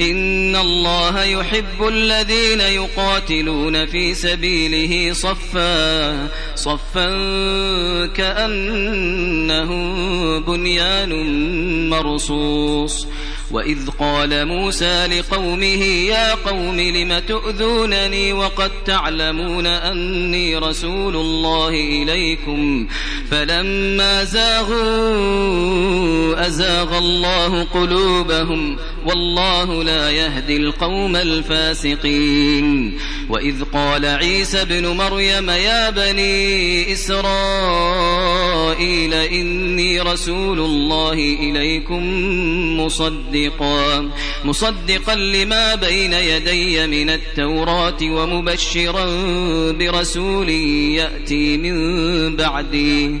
إن الله يحب الذين يقاتلون في سبيله صفا صفا كأنه بنيان مرصوص. وإذ قال موسى لقومه يا قوم لم تؤذونني وقد تعلمون أني رسول الله إليكم؟ فلما زاغوا أزاغ الله قلوبهم والله لا يهدي القوم الفاسقين. وإذ قال عيسى بن مريم يا بني إسرائيل إني رسول الله إليكم مصدقا. مصدقا لما بين يدي من التوراة ومبشرا برسول يأتي من بعدي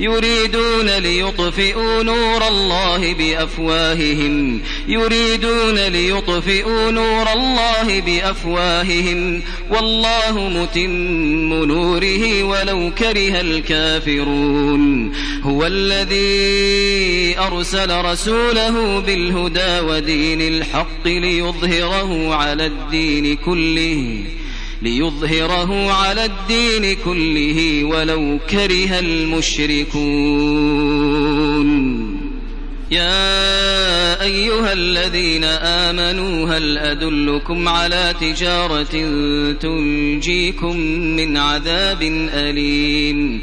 يريدون ليطفئوا نور الله بأفواههم. يريدون ليطفئوا نور الله بأفواههم. والله متم نوره ولو كره الكافرون. هو الذي أرسل رسوله بالهدى ودين الحق ليظهره على الدين كله. ليظهره على الدين كله ولو كره المشركون. يا أيها الذين آمنوا هل أدلكم على تجارة تنجيكم من عذاب أليم؟